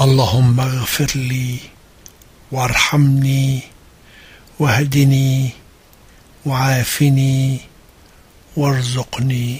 اللهم اغفر لي وارحمني واهدني وعافني وارزقني